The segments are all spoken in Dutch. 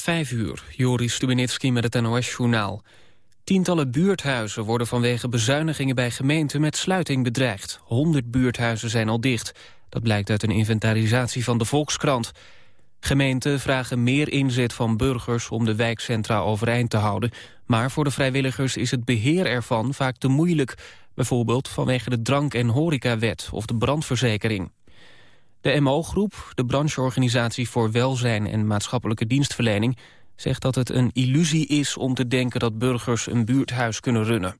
Vijf uur, Joris Stubenitski met het NOS-journaal. Tientallen buurthuizen worden vanwege bezuinigingen bij gemeenten met sluiting bedreigd. Honderd buurthuizen zijn al dicht. Dat blijkt uit een inventarisatie van de Volkskrant. Gemeenten vragen meer inzet van burgers om de wijkcentra overeind te houden. Maar voor de vrijwilligers is het beheer ervan vaak te moeilijk. Bijvoorbeeld vanwege de drank- en horecawet of de brandverzekering. De MO-groep, de brancheorganisatie voor welzijn en maatschappelijke dienstverlening, zegt dat het een illusie is om te denken dat burgers een buurthuis kunnen runnen.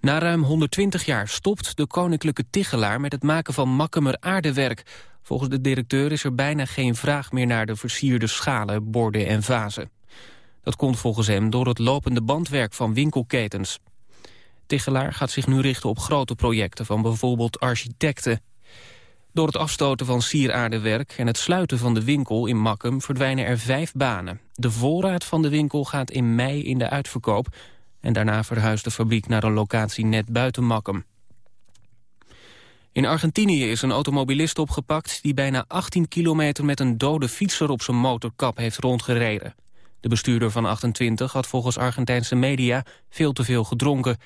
Na ruim 120 jaar stopt de Koninklijke Tichelaar met het maken van makkemer aardewerk. Volgens de directeur is er bijna geen vraag meer naar de versierde schalen, borden en vazen. Dat komt volgens hem door het lopende bandwerk van winkelketens. Tichelaar gaat zich nu richten op grote projecten van bijvoorbeeld architecten. Door het afstoten van sieraardewerk en het sluiten van de winkel in Makkum verdwijnen er vijf banen. De voorraad van de winkel gaat in mei in de uitverkoop en daarna verhuist de fabriek naar een locatie net buiten Makkum. In Argentinië is een automobilist opgepakt die bijna 18 kilometer met een dode fietser op zijn motorkap heeft rondgereden. De bestuurder van 28 had volgens Argentijnse media veel te veel gedronken.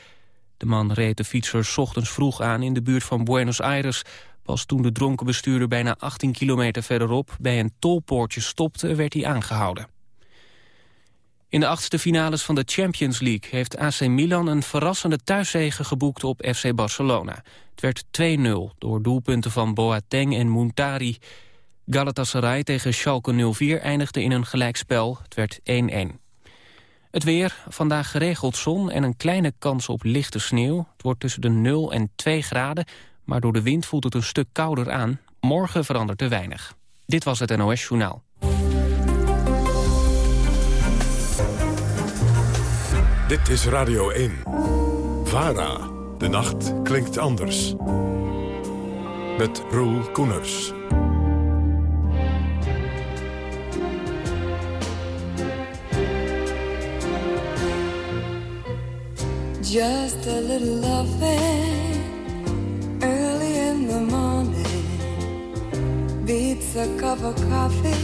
De man reed de fietser ochtends vroeg aan in de buurt van Buenos Aires. Pas toen de dronken bestuurder bijna 18 kilometer verderop bij een tolpoortje stopte, werd hij aangehouden. In de achtste finales van de Champions League heeft AC Milan een verrassende thuiszege geboekt op FC Barcelona. Het werd 2-0 door doelpunten van Boateng en Muntari. Galatasaray tegen Schalke 04 eindigde in een gelijkspel. Het werd 1-1. Het weer, vandaag geregeld zon en een kleine kans op lichte sneeuw. Het wordt tussen de 0 en 2 graden, maar door de wind voelt het een stuk kouder aan. Morgen verandert er weinig. Dit was het NOS Journaal. Dit is Radio 1. VARA. De nacht klinkt anders. Met Roel Koeners. Just a little loving early in the morning beats a cup of coffee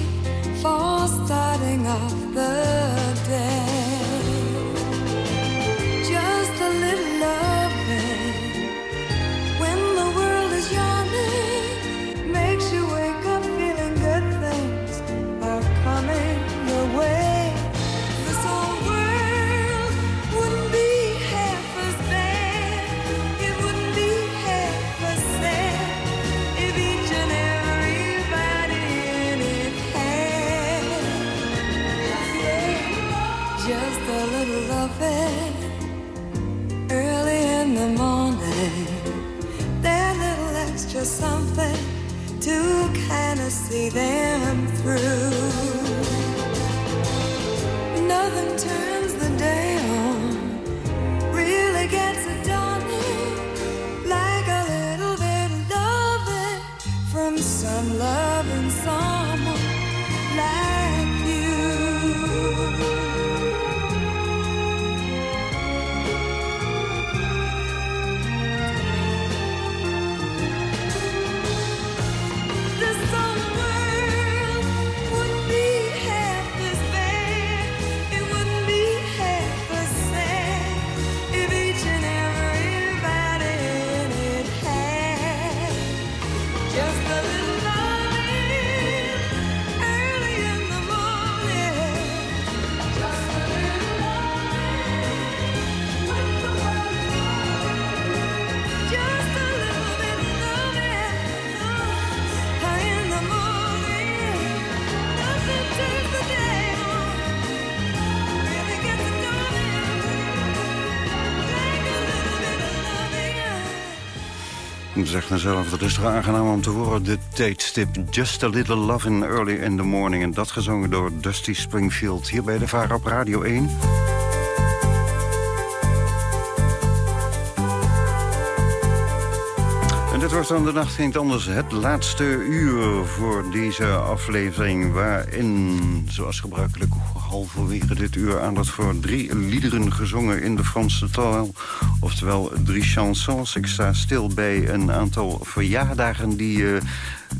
for starting off the day. Just a little loving little something to kind of see them through. Nothing turns of loving. Zeg mezelf, dat is toch aangenaam om te horen. De tijdstip Just a Little Love in Early in the Morning. En dat gezongen door Dusty Springfield. Hier bij de VARA op Radio 1. En dit wordt dan de nacht geen anders. Het laatste uur voor deze aflevering. Waarin, zoals gebruikelijk, halverwege dit uur aandacht voor drie liederen gezongen in de Franse taal. Oftewel drie chansons. Ik sta stil bij een aantal verjaardagen die eh,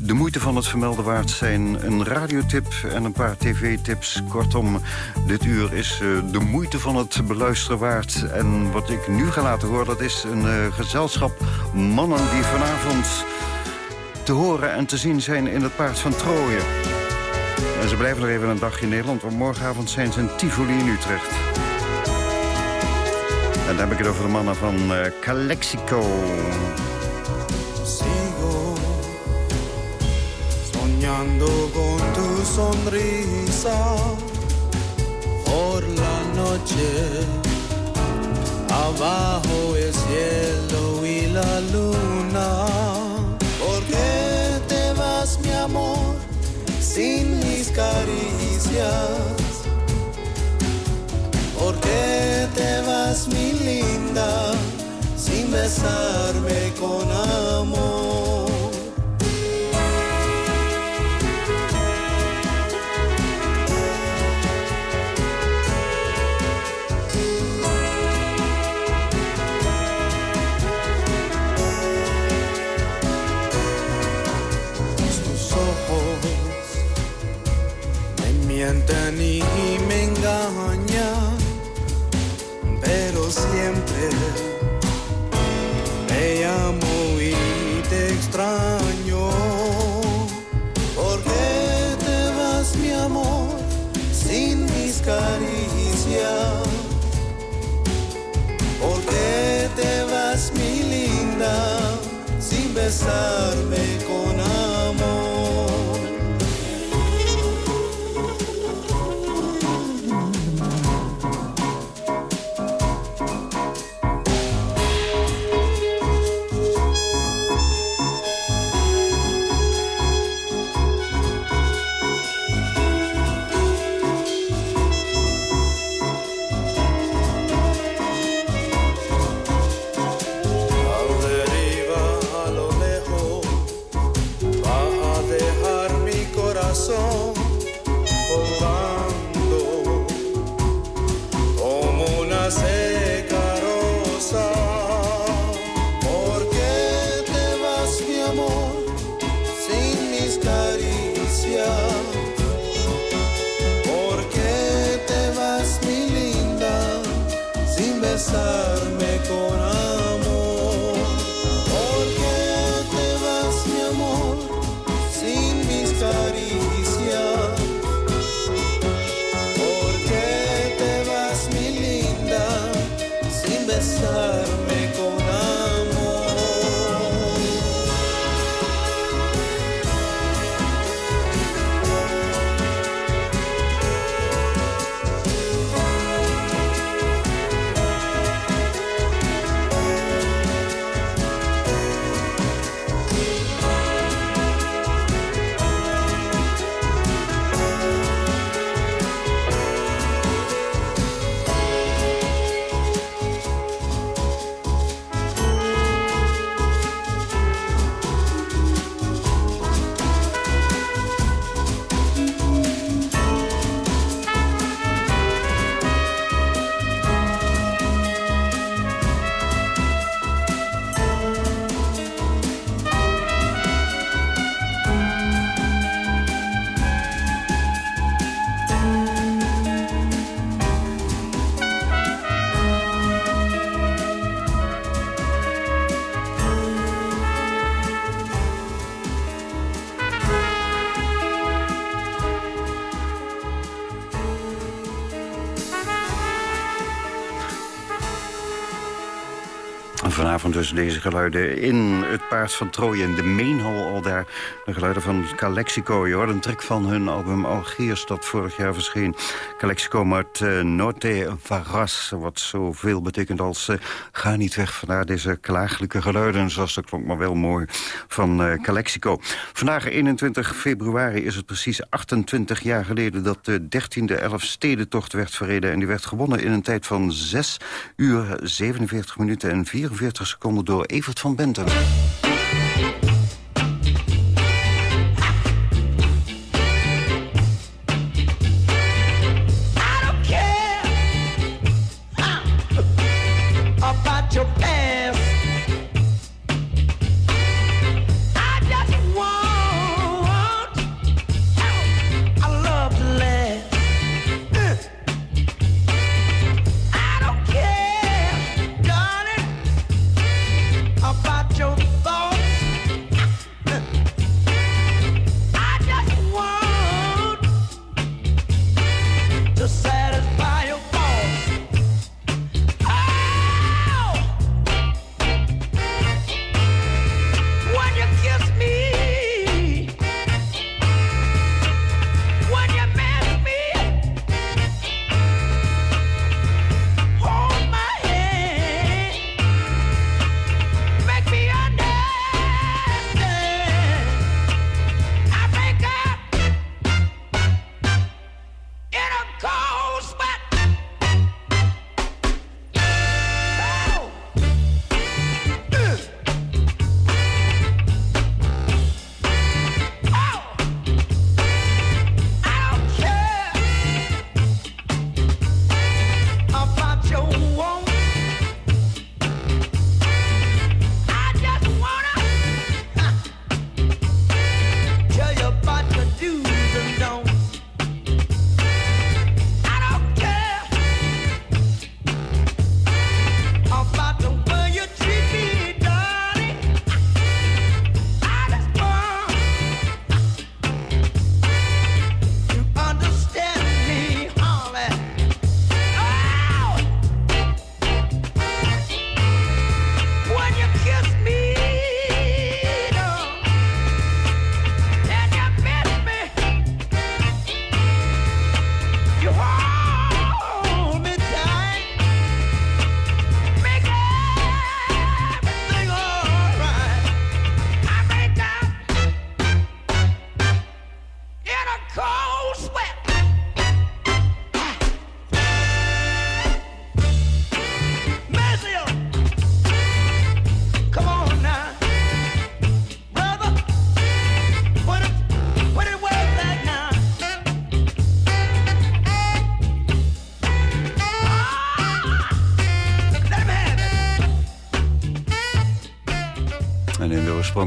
de moeite van het vermelden waard zijn. Een radiotip en een paar tv-tips. Kortom, dit uur is uh, de moeite van het beluisteren waard. En wat ik nu ga laten horen, dat is een uh, gezelschap mannen die vanavond te horen en te zien zijn in het Paard van Troje. En ze blijven nog even een dagje in Nederland, want morgenavond zijn ze in Tivoli in Utrecht. En dan heb ik het over de mannen van uh, Calexico. Sigo soñando con tu sonrisa por la noche abajo el cielo caricias? ¿Por qué te vas mi linda sin besarme besarme dus deze geluiden in het Paard van Troje in de Meenhal al daar. De geluiden van Calexico. Je hoort een track van hun album Algiers dat vorig jaar verscheen. Calexico met uh, Norte Varas, wat zoveel betekent als uh, ga niet weg. Vandaar deze klaaglijke geluiden, zoals dat klonk maar wel mooi, van uh, Calexico. Vandaag 21 februari is het precies 28 jaar geleden dat de 13e Elfstedentocht werd verreden. En die werd gewonnen in een tijd van 6 uur 47 minuten en 44 seconden door Evert van Benten.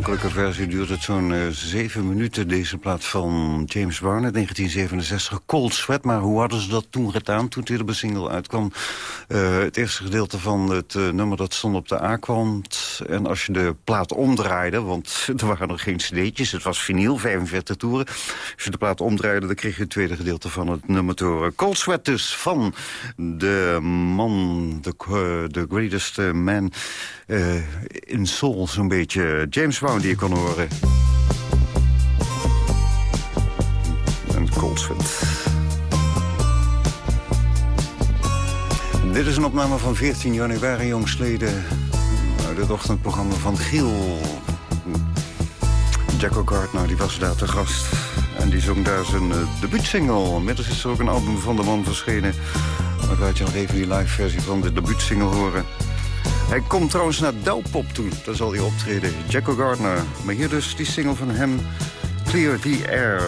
Oorspronkelijke versie duurt het zo'n uh, zeven minuten. Deze plaat van James uit 1967. Cold Sweat, maar hoe hadden ze dat toen gedaan toen de hele single uitkwam? Uh, het eerste gedeelte van het uh, nummer dat stond op de A-kwant. En als je de plaat omdraaide, want er waren nog geen cd'tjes. Het was vinyl, 45 toeren. Als je de plaat omdraaide, dan kreeg je het tweede gedeelte van het nummer. Cold Sweat dus van de man, de, greatest man in soul zo'n beetje. James Brown die je kon horen. En Coldsford. Dit is een opname van 14 januari jongstleden... uit het ochtendprogramma van Giel. Jacko Gardner die was daar te gast. En die zong daar zijn uh, debuutsingle. Inmiddels is er ook een album van de man verschenen. Maar laat je nog even die live versie van de debuutsingle horen. Hij komt trouwens naar Douwpop toe. Daar zal hij optreden. Jacko Gardner. Maar hier dus die single van hem. Clear the Air.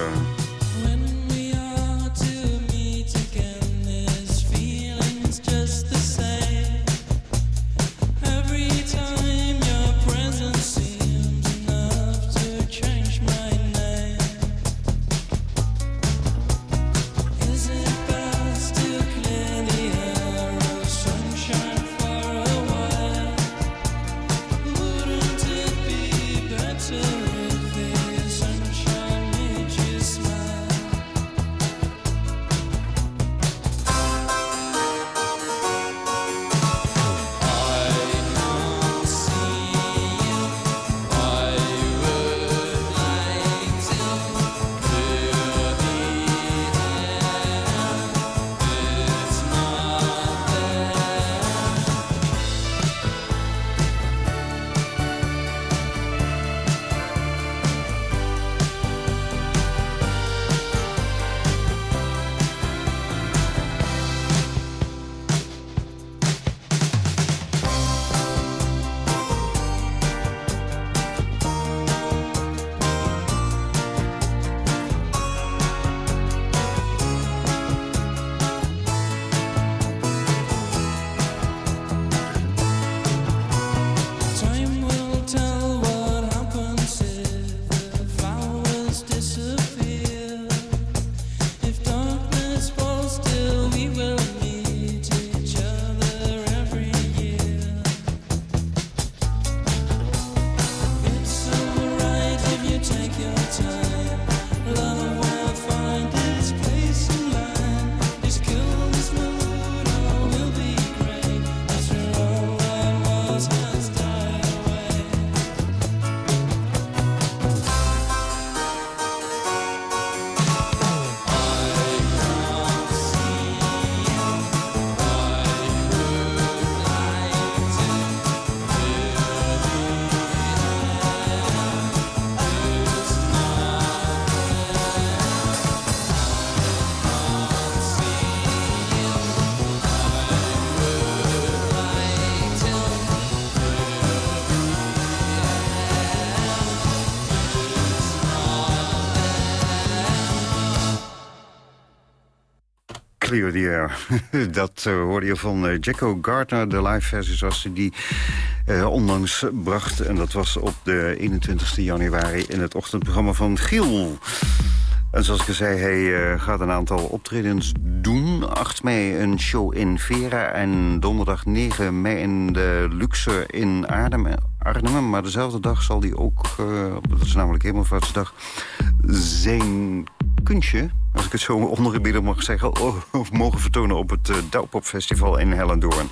Clear Air. Dat uh, hoorde je van uh, Jacko Gardner, de live versie zoals ze die uh, onlangs bracht. En dat was op de 21 januari in het ochtendprogramma van Giel. En zoals ik zei, hij gaat een aantal optredens doen. 8 mei een show in Vera en donderdag 9 mei in de Luxe in Arnhem. Arnhem maar dezelfde dag zal hij ook, dat is namelijk Hemelvaartsdag, zijn kunstje als ik het zo ondergebieden mag zeggen... of mogen vertonen op het uh, Festival in Hellendoorn.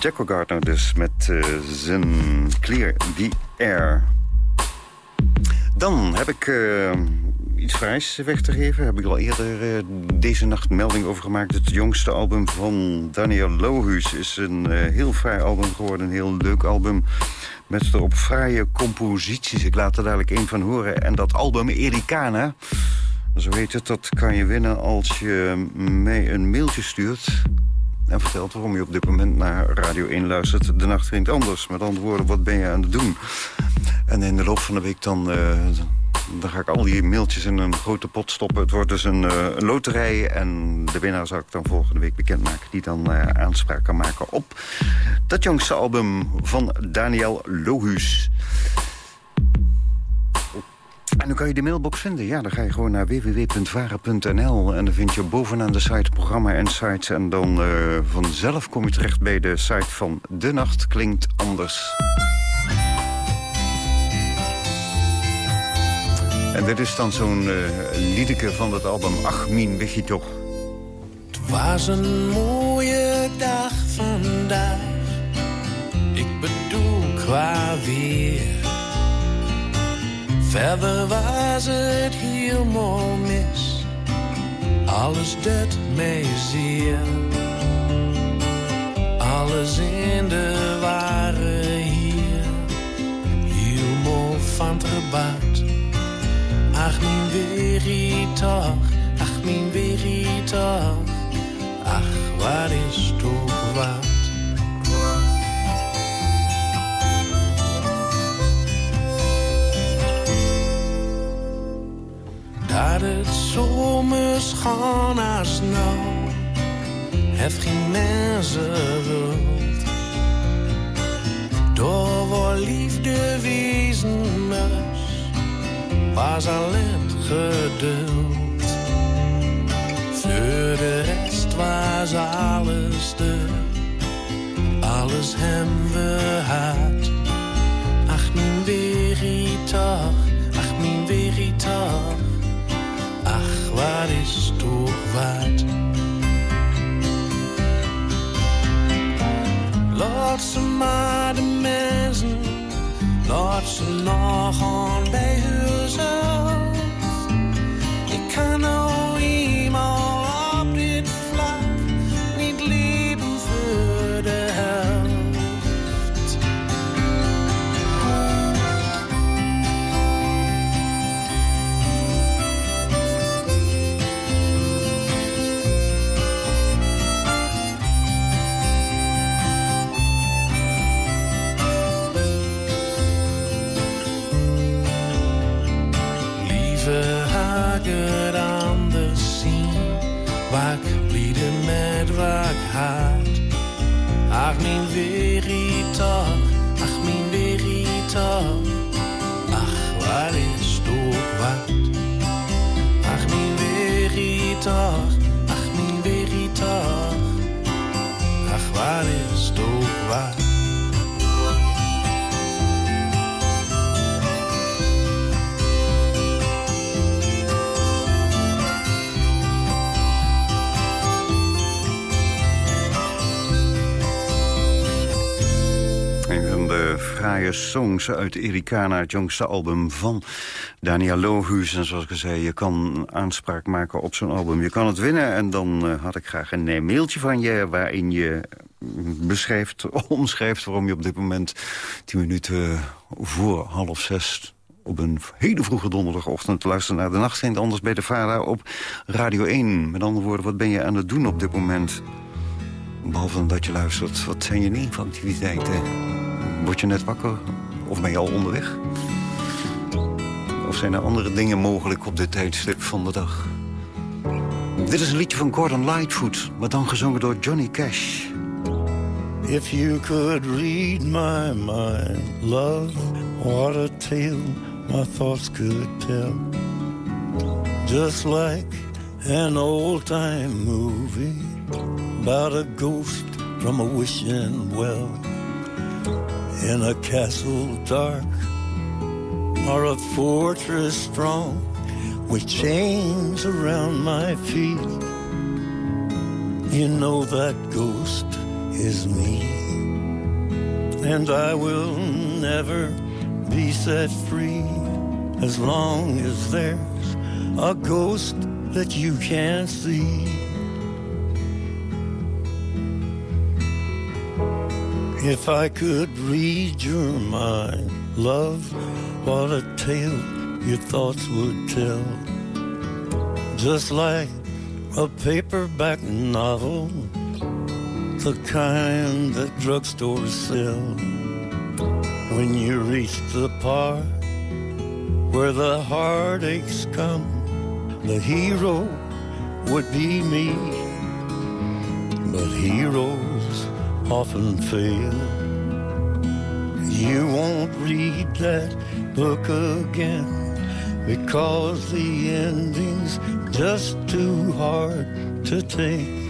Jacko Gardner dus met uh, zijn Clear the Air. Dan heb ik uh, iets vrijs weg te geven. Heb ik al eerder deze nacht melding over gemaakt. Het jongste album van Daniel Lohuus is een heel fraai album geworden. Een heel leuk album met erop fraaie composities. Ik laat er dadelijk één van horen. En dat album Ericana... Zo heet het, dat kan je winnen als je mij een mailtje stuurt... en vertelt waarom je op dit moment naar Radio 1 luistert. De nacht klinkt anders. Met andere woorden, wat ben je aan het doen? En in de loop van de week dan... Uh, Dan ga ik al die mailtjes in een grote pot stoppen. Het wordt dus een, een loterij. En de winnaar zal ik dan volgende week bekendmaken. Die dan uh, aanspraak kan maken op dat jongste album van Daniel Lohuus. En dan kan je de mailbox vinden. Ja, dan ga je gewoon naar www.varen.nl. En dan vind je bovenaan de site programma en sites. En dan uh, vanzelf kom je terecht bij de site van De Nacht Klinkt Anders. En dit is dan zo'n uh, van het album Ach, Mien, weet je toch? Het was een mooie dag vandaag. Ik bedoel qua weer. Verder was het helemaal mis. Alles deed mij zeer. Alles in de ware hier. Helemaal van het gebaat. Ach, mijn weeritag. Ach, mijn weeritag. Ach, wat is toch wat? Dat het zomers gaan als nou, heeft geen mensen wilt. Door waar liefde wezen moest, was alleen geduld. Voor de rest was alles de, alles hem we had. Ach, mijn weeritag, ach, mijn weeritag. Ach, wat is toch wat? Laat ze maar de mensen, ze nog aan bij hunzelf. Ik kan nou fraaie songs uit Ericana, het jongste album van Daniel Lohuus. En zoals ik zei, je kan aanspraak maken op zo'n album. Je kan het winnen en dan uh, had ik graag een uh, mailtje van je... waarin je beschrijft, omschrijft waarom je op dit moment... tien minuten voor half zes op een hele vroege donderdagochtend luisteren naar de nacht. Anders bij de VARA op Radio 1. Met andere woorden, wat ben je aan het doen op dit moment... Behalve dat je luistert, wat zijn je activiteiten? Word je net wakker? Of ben je al onderweg? Of zijn er andere dingen mogelijk op dit tijdstip van de dag? Dit is een liedje van Gordon Lightfoot, maar dan gezongen door Johnny Cash. If you could read my mind, love, what a tale my thoughts could tell. Just like an old-time movie about a ghost from a wishing well in a castle dark or a fortress strong with chains around my feet. You know that ghost is me, and I will never be set free as long as there's a ghost that you can't see. If I could read your mind, love, what a tale your thoughts would tell. Just like a paperback novel, the kind that drugstores sell. When you reach the part where the heartaches come, the hero would be me. But heroes often fail. You won't read that book again because the ending's just too hard to take.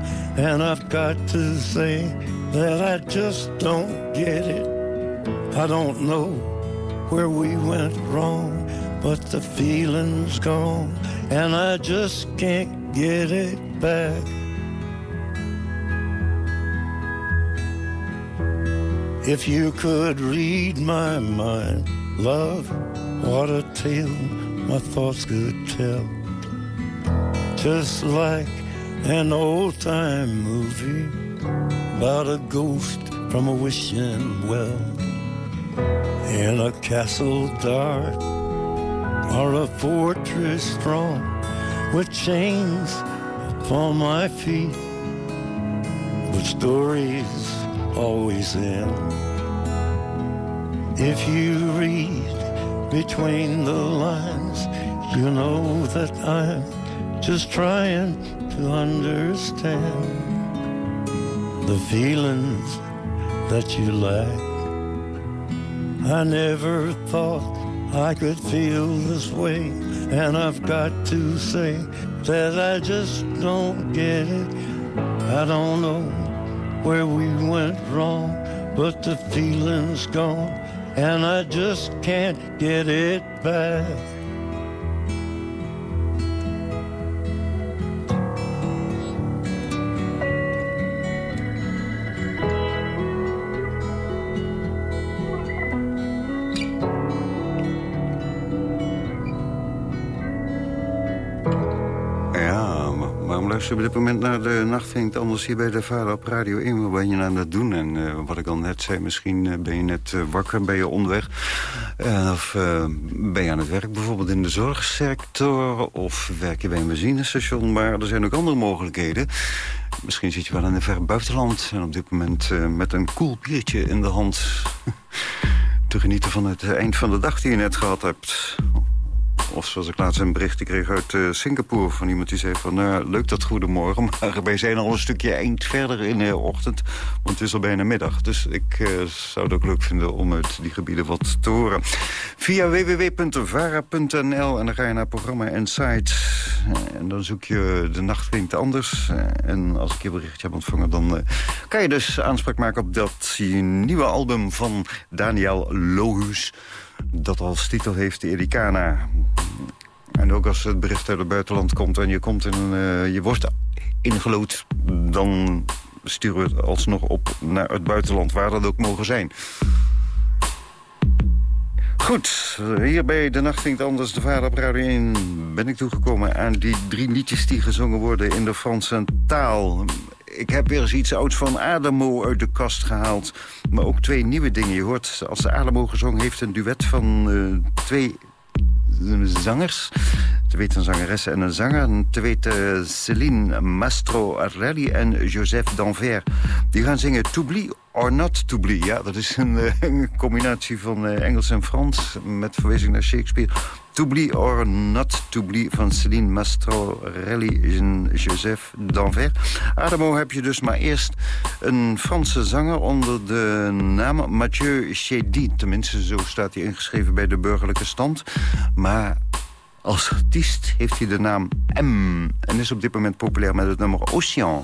And I've got to say that I just don't get it. I don't know where we went wrong, but the feeling's gone. And I just can't get it back. If you could read my mind, love, what a tale my thoughts could tell just like an old time movie about a ghost from a wishing well in a castle dark or a fortress strong with chains upon my feet. But stories always end. If you read between the lines you know that i'm just trying to understand the feelings that you lack. I never thought I could feel this way, and I've got to say that I just don't get it. I don't know where we went wrong, but the feeling's gone, and I just can't get it back. Op dit moment naar de nacht het anders hier bij de Vader op Radio 1? Wat ben je aan het doen? En eh, wat ik al net zei, misschien eh, ben je net eh, wakker, ben je onderweg. Of ben je aan het werk, bijvoorbeeld in de zorgsector. Of werk je bij een benzinestation. Maar er zijn ook andere mogelijkheden. Misschien zit je wel in het ver buitenland. En op dit moment met een koel biertje in de hand... te genieten van het eind van de dag die je net gehad hebt. Of zoals ik laatst een bericht kreeg uit eh, Singapore... van iemand die zei van, nou, leuk dat goedemorgen... maar wij zijn al een stukje eind verder in de ochtend... want het is al bijna middag. Dus ik eh, zou het ook leuk vinden om uit die gebieden wat te horen. Via www.vara.nl en dan ga je naar programma. Eh, en dan zoek je De Nacht Klinkt Anders. En als ik je berichtje heb ontvangen... dan kan je dus aanspraak maken op dat nieuwe album van Daniel Lohus dat als titel heeft Ericana. En ook als het bericht uit het buitenland komt en je, komt in uh, je wordt ingelood... dan sturen we het alsnog op naar het buitenland, waar dat ook mogen zijn. Goed, hier bij De Nacht Klinkt Anders, de Vader op Radio 1... ben ik toegekomen aan die drie liedjes die gezongen worden in de Franse taal ik heb weer eens iets ouds van Ademo uit de kast gehaald. Maar ook twee nieuwe dingen. Je hoort, als de Ademo gezongen heeft, een duet van uh, twee zangers. Te weten een zangeres en een zanger. Te weten Céline Mastro-Arelli en Joseph Danver. Die gaan zingen T'oublie or not t'oublie. Ja, dat is een, een combinatie van uh, Engels en Frans... met verwijzing naar Shakespeare. T'oublie or not t'oublie van Céline Mastro-Relly en Joseph Danver. Adamo heb je dus maar eerst een Franse zanger onder de naam Mathieu Chédy. Tenminste, zo staat hij ingeschreven bij de burgerlijke stand. Maar als artiest heeft hij de naam M. En is op dit moment populair met het nummer Ocean.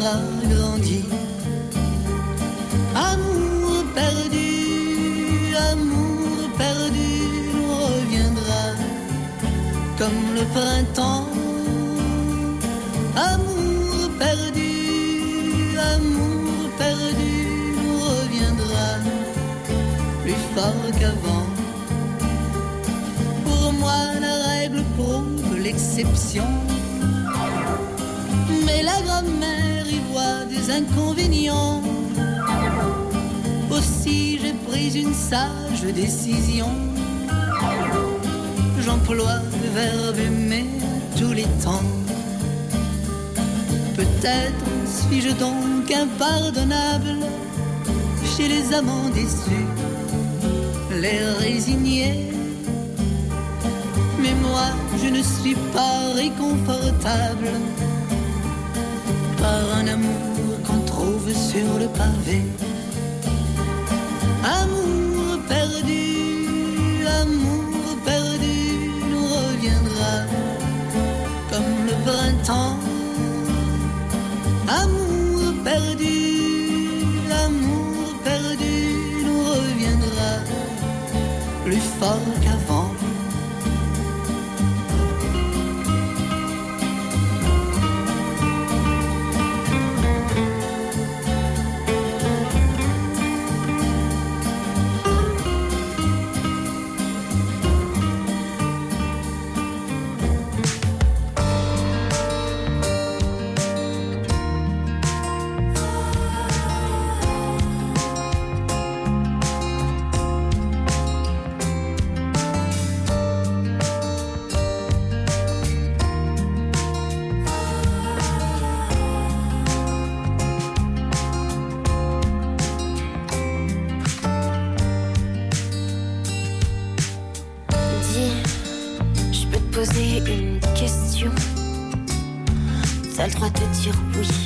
Grandi Amour perdu, amour perdu reviendra comme le printemps. Amour perdu, amour perdu reviendra plus fort qu'avant. Pour moi, la règle prouve l'exception. Mais la grammaire y voit des inconvénients. Aussi j'ai pris une sage décision. J'emploie le verbe aimer tous les temps. Peut-être suis-je donc impardonnable chez les amants déçus, les résignés. Mais moi, je ne suis pas réconfortable un amour qu'on trouve sur le pavé. Amour perdu, amour perdu nous reviendra comme le printemps. Amour perdu, amour perdu nous reviendra plus fort qu'avant. Dire oui.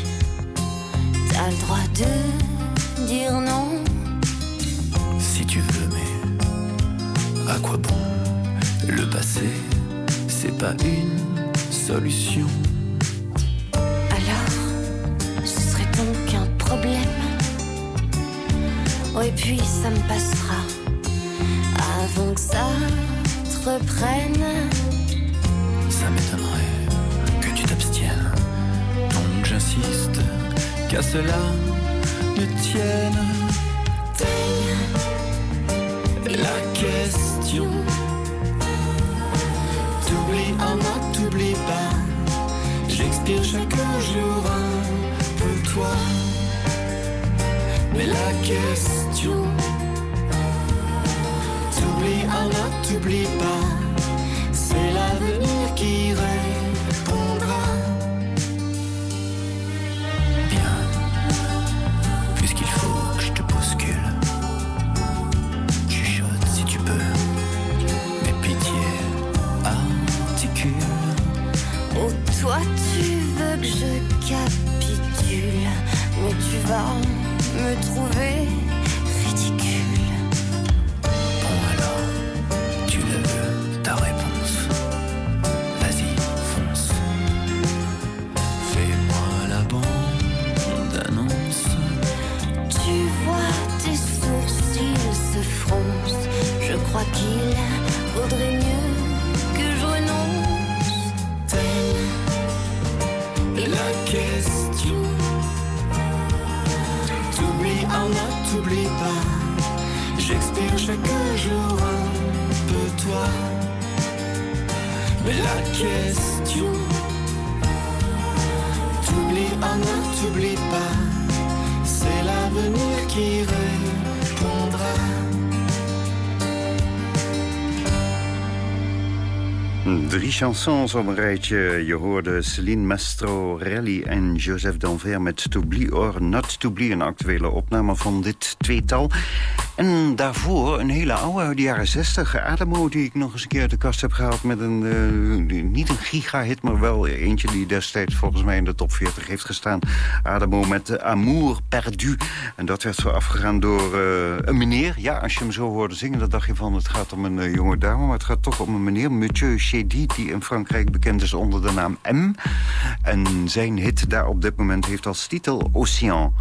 Drie chansons op een rijtje. Je hoorde Celine Mastrorelli en Joseph Danver met T'oublie or not t'oublie. Een actuele opname van dit tweetal. En daarvoor een hele oude uit de jaren 60. Ademo die ik nog eens een keer uit de kast heb gehaald met een... eh, niet een gigahit, maar wel eentje die destijds volgens mij in de top 40 heeft gestaan. Ademo met Amour Perdu. En dat werd zo afgegaan door eh, een meneer. Ja, als je hem zo hoorde zingen, dan dacht je van het gaat om een eh, jonge dame. Maar het gaat toch om een meneer, Mathieu Chédy, die in Frankrijk bekend is onder de naam M. En zijn hit daar op dit moment heeft als titel Ocean.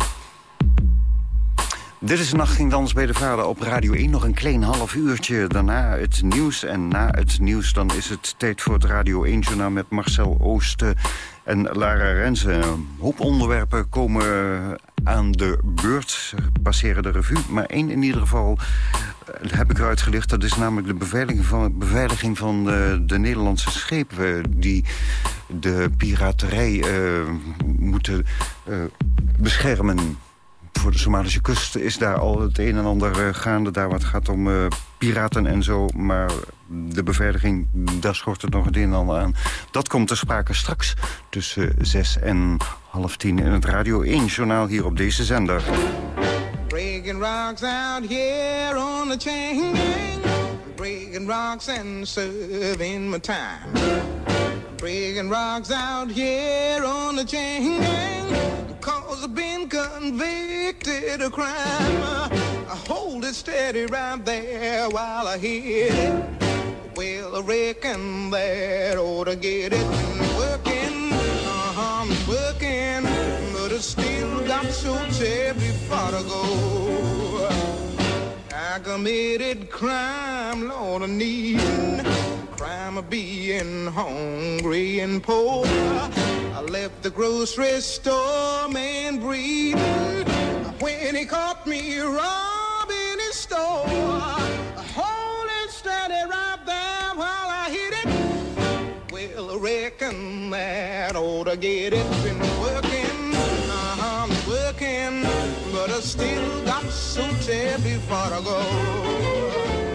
Dit is Nacht ging dans bij de vader op Radio 1. Nog een klein half uurtje daarna het nieuws. En na het nieuws dan is het tijd voor het Radio 1-journaal... met Marcel Oosten en Lara Rensen. Een hoop onderwerpen komen aan de beurt, passeren de revue. Maar één in ieder geval eh, heb ik eruit gelicht. Dat is namelijk de beveiliging van, beveiliging van de, de Nederlandse schepen... die de piraterij eh, moeten eh, beschermen voor de Somalische kust is daar al het een en ander eh, gaande. Daar wat gaat om eh, piraten en zo. Maar de beveiliging, daar schort het nog het een en ander aan. Dat komt ter sprake straks tussen zes en half tien... in het Radio 1-journaal hier op deze zender. Breaking rocks out here on the chain. Breaking rocks and serving my time. Breaking rocks out here on the chain. I've been convicted of crime. I hold it steady right there while I hit it. Well, I reckon that ought to get it working. Uh-huh, I'm working, but I still got so terribly far to go. I committed crime, Lord, I need crime of being hungry and poor. I left the grocery store man breathing when he caught me robbing his store. It steady right there while I hit it. Well, I reckon that ought to get it. Been working, uh-huh, working, but I still got so terribly far to go.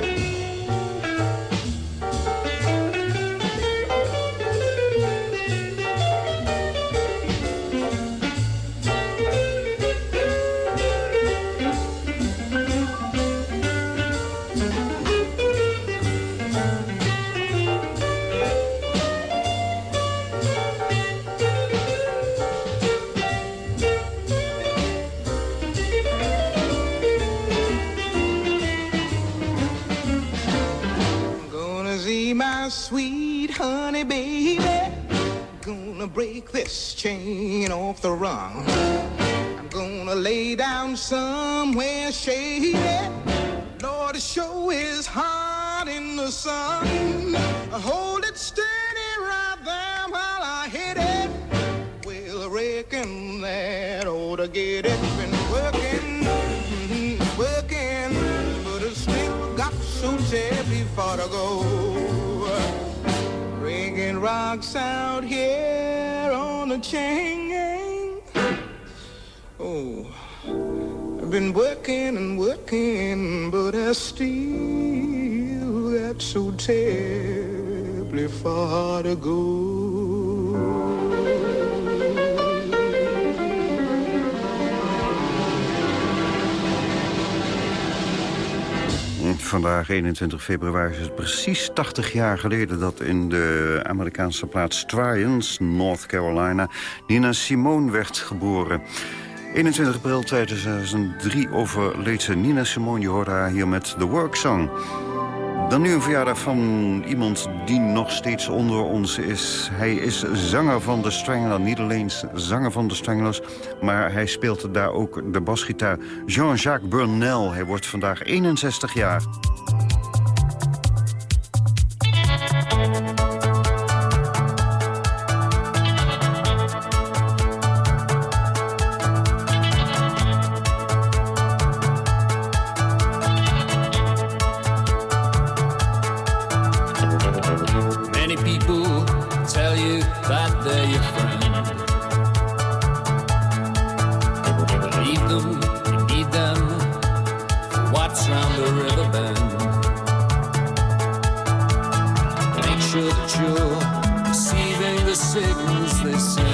Gonna break this chain off the rung. I'm gonna lay down somewhere shady. Lord, the show is hot in the sun. I Hold it steady right there while I hit it. Well, I reckon that ought to get it. Been working, mhm, working, but I still got so terribly far to go. Rocks out here on the chain. Oh, been working and working, but I still got so terribly far to go. Vandaag, 21 februari, is het precies 80 jaar geleden... dat in de Amerikaanse plaats Tryons, North Carolina... Nina Simone werd geboren. 21 april 2003 overleed ze Nina Simone. Je hoorde haar hier met The Work Song. Dan nu een verjaardag van iemand die nog steeds onder ons is. Hij is zanger van de Stranglers, niet alleen zanger van de Stranglers... maar hij speelt daar ook de basgitaar. Jean-Jacques Burnel, hij wordt vandaag 61 jaar. should cure, receiving the signals they send.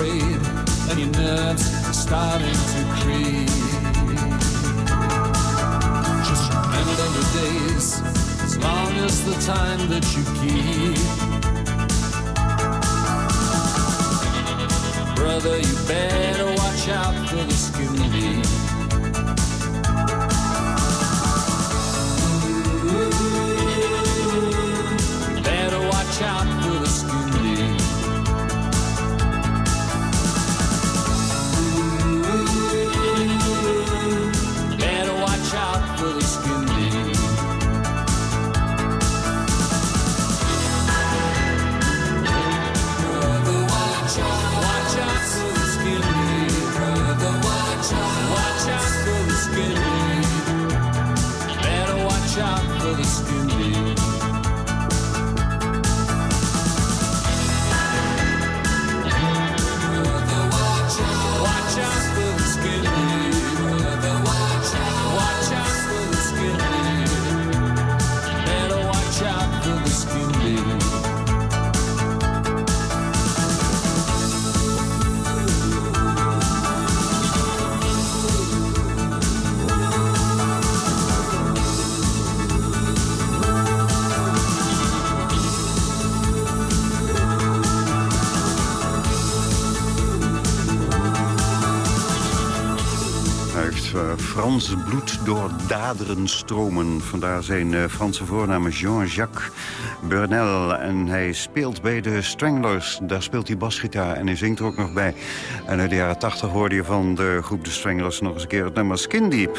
Afraid, and your nerves are starting to creep. Just remember the days, as long as the time that you keep. Brother, you better watch out for the skin deep. Stromen. Vandaar zijn eh, Franse voornaam Jean-Jacques Burnel. En hij speelt bij de Stranglers. Daar speelt hij basgitaar en hij zingt er ook nog bij. En uit de jaren 80 hoorde je van de groep de Stranglers nog eens een keer het nummer Skin Deep.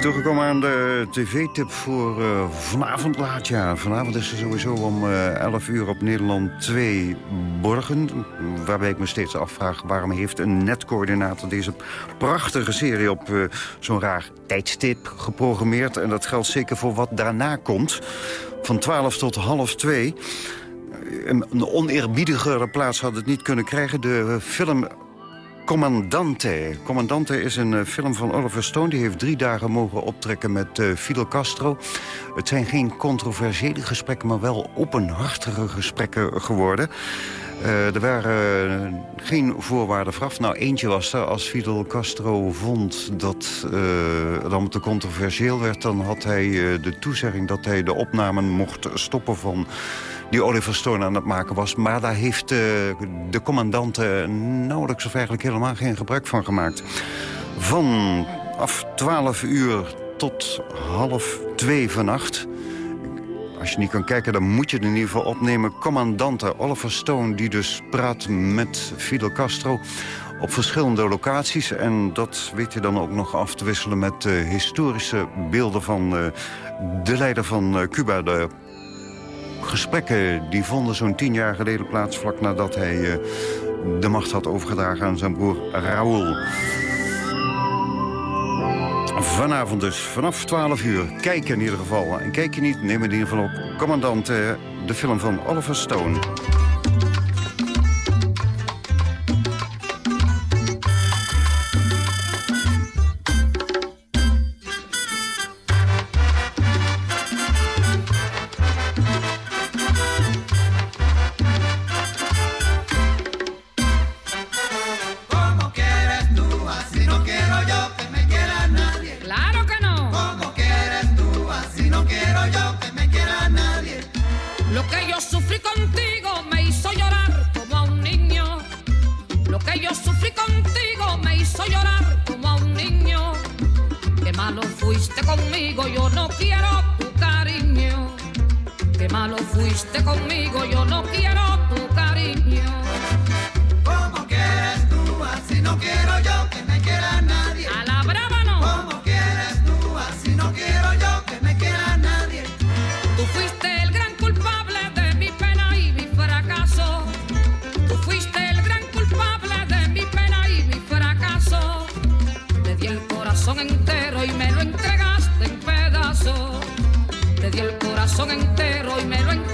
Toegekomen aan de tv-tip voor eh, vanavond laat. Ja, vanavond is er sowieso om eh 11 uur op Nederland 2 Borgen. Waarbij ik me steeds afvraag waarom heeft een netcoördinator deze prachtige serie op eh, zo'n raar tijdstip geprogrammeerd. En dat geldt zeker voor wat daarna komt. Van 12 tot half 2. Een, een oneerbiedigere plaats had het niet kunnen krijgen. De film Commandante. Commandante is een eh, film van Oliver Stone. Die heeft drie dagen mogen optrekken met eh, Fidel Castro. Het zijn geen controversiële gesprekken, maar wel openhartige gesprekken geworden. Eh, er waren geen voorwaarden vooraf. Nou, eentje was er. Als Fidel Castro vond dat uh, dan te controversieel werd... dan had hij de toezegging dat hij de opnamen mocht stoppen van die Oliver Stone aan het maken was. Maar daar heeft eh, de commandant eh, nauwelijks of eigenlijk helemaal geen gebruik van gemaakt. Van af 12 uur tot half 2 vannacht... Als je niet kan kijken, dan moet je het in ieder geval opnemen. Commandante Oliver Stone, die dus praat met Fidel Castro op verschillende locaties. En dat weet je dan ook nog af te wisselen met uh, historische beelden van de leider van Cuba. De gesprekken die vonden zo'n tien jaar geleden plaats... vlak nadat hij de macht had overgedragen aan zijn broer Raoul. Vanavond dus, vanaf 12 uur. Kijk in ieder geval. En kijk je niet, neem in ieder geval op. Commandant, eh, de film van Oliver Stone. Fuiste conmigo, yo no quiero tu cariño. Qué malo fuiste conmigo, yo no quiero tu cariño. Corazón entero y me lo entregaste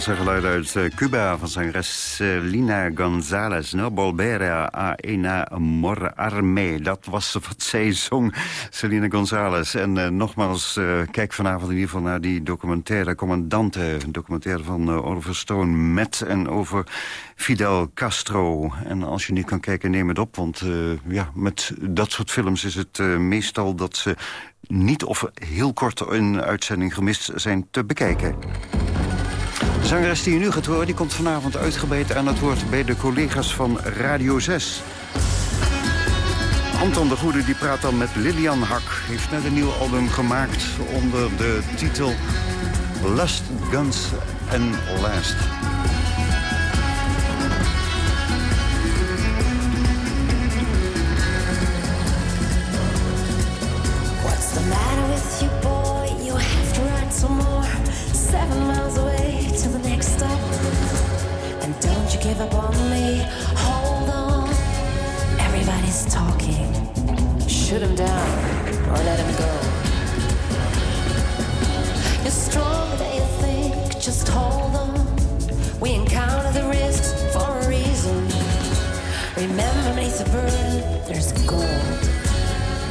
salsa geluid uit eh, Cuba van zangeres eh, Lina González. No Bolbera a arme. Dat was wat zij zong, Selena González. En uh, nogmaals, kijk vanavond in ieder geval naar die documentaire Commandante. Een documentaire van uh, Oliver Stone met en over Fidel Castro. En als je niet kan kijken, neem het op. Want ja, met dat soort films is het meestal dat ze niet of heel kort in uitzending gemist zijn te bekijken. De zangeres die je nu gaat horen, die komt vanavond uitgebreid aan het woord... bij de collega's van Radio 6. Anton de Goede die praat dan met Lilian Hak. Heeft net een nieuw album gemaakt onder de titel Lust, Guns and Last. What's the matter with you, boy? You have to ride some more. Seven miles away Hold on. Everybody's talking. Shoot him down or let him go. You're stronger than you think. Just hold on. We encounter the risks for a reason. Remember, beneath the burden, there's gold.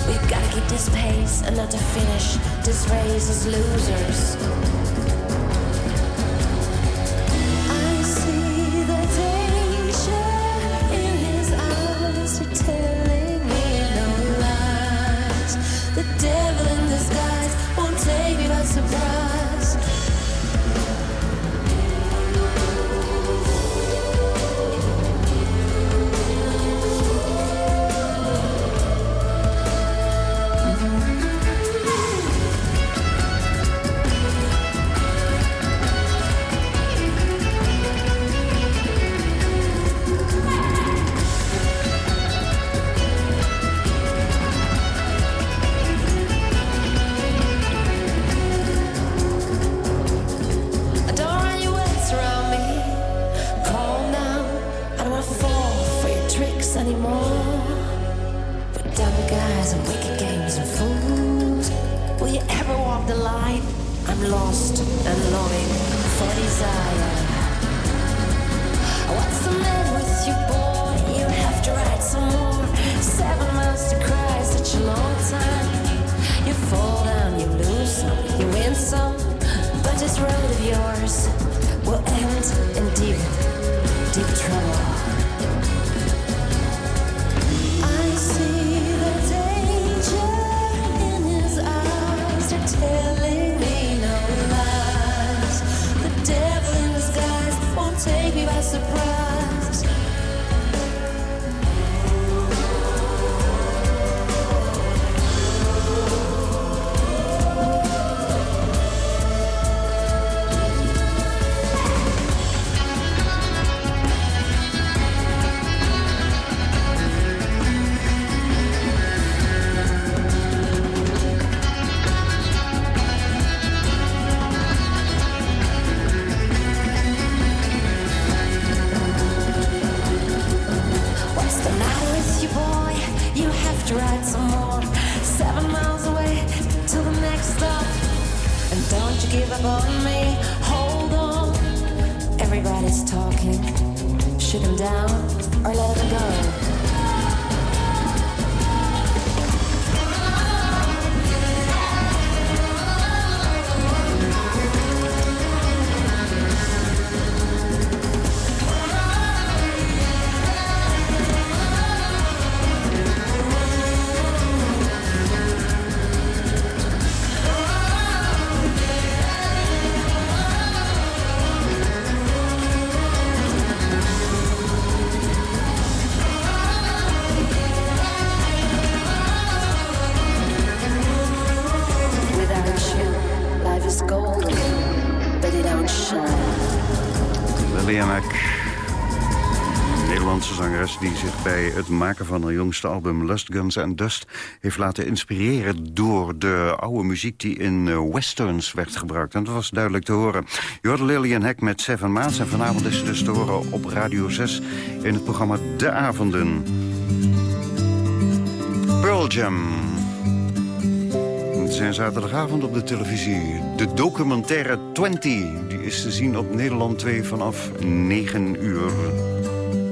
We've gotta keep this pace and not to finish this race as losers. Down maken van haar jongste album Lust, Guns and Dust heeft laten inspireren door de oude muziek die in eh, westerns werd gebruikt. En dat was duidelijk te horen. Je hoorde Lillian Hack met Seven Maas en vanavond is ze dus te horen op Radio 6 in het programma De Avonden. Pearl Jam. Het zijn zaterdagavond op de televisie. De documentaire 20, die is te zien op Nederland 2 vanaf 9 uur.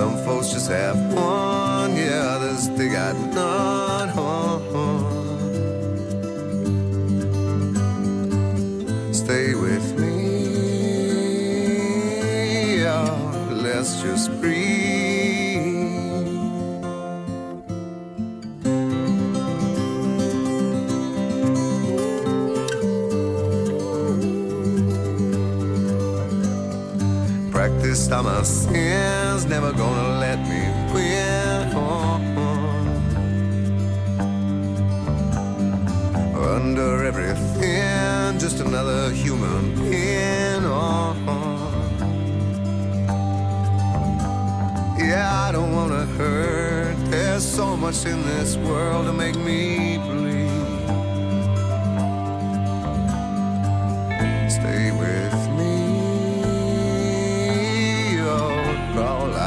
Some folks just have one, yeah, others they got none. Stay with me, yeah, let's just breathe.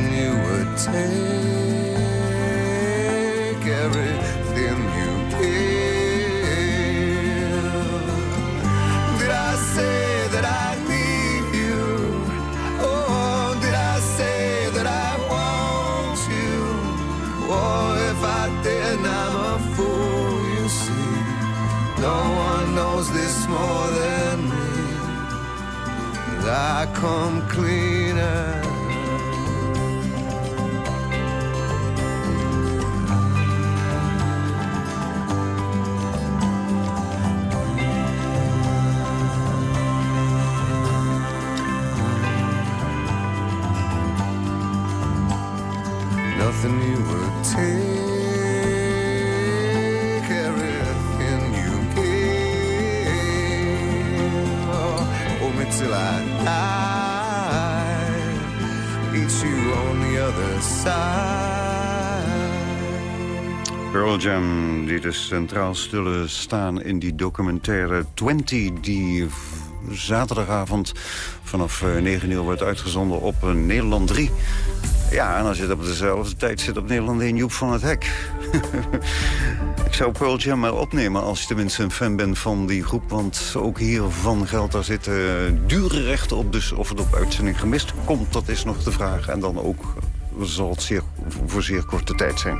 Nothing you would take. Everything you gave. Did I say that I need you? Oh, did I say that I want you? Oh, if I did, I'm a fool, you see. No one knows this more than me. I come cleaner. Dus centraal zullen staan in die documentaire 20... die zaterdagavond vanaf eh, 9 uur wordt uitgezonden op eh, Nederland 3. Ja, en als je het op dezelfde tijd zit op Nederland 1, Joep van het Hek. Ik zou Pearl Jam maar opnemen als je tenminste een fan bent van die groep. Want ook hiervan geldt, daar zitten dure rechten op. Dus of het op uitzending gemist komt, dat is nog de vraag. En dan ook eh, zal het zeer, voor zeer korte tijd zijn.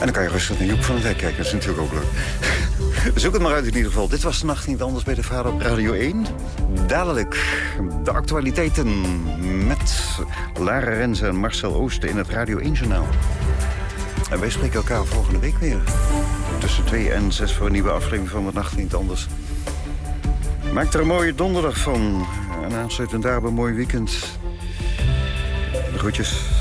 En dan kan je rustig naar Joep van het Hek kijken. Dat is natuurlijk ook leuk. Zoek het maar uit in ieder geval. Dit was de nacht niet anders bij de Vader op Radio 1. Dadelijk de actualiteiten met Lara Renze en Marcel Oosten in het Radio 1-journaal. En wij spreken elkaar volgende week weer. Tussen 2 en 6 voor een nieuwe aflevering van de nacht niet anders. Maak er een mooie donderdag van. En aansluitend daarbij een mooi weekend. De groetjes.